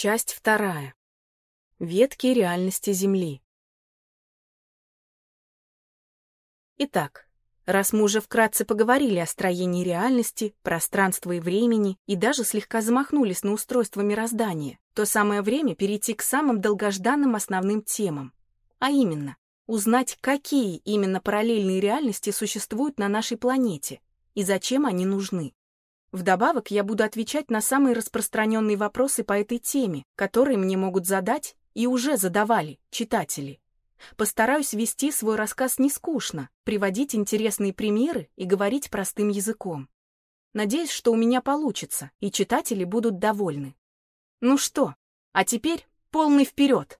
Часть вторая. Ветки реальности Земли. Итак, раз мы уже вкратце поговорили о строении реальности, пространства и времени и даже слегка замахнулись на устройство мироздания, то самое время перейти к самым долгожданным основным темам. А именно, узнать, какие именно параллельные реальности существуют на нашей планете и зачем они нужны. Вдобавок, я буду отвечать на самые распространенные вопросы по этой теме, которые мне могут задать и уже задавали читатели. Постараюсь вести свой рассказ не скучно, приводить интересные примеры и говорить простым языком. Надеюсь, что у меня получится, и читатели будут довольны. Ну что, а теперь полный вперед!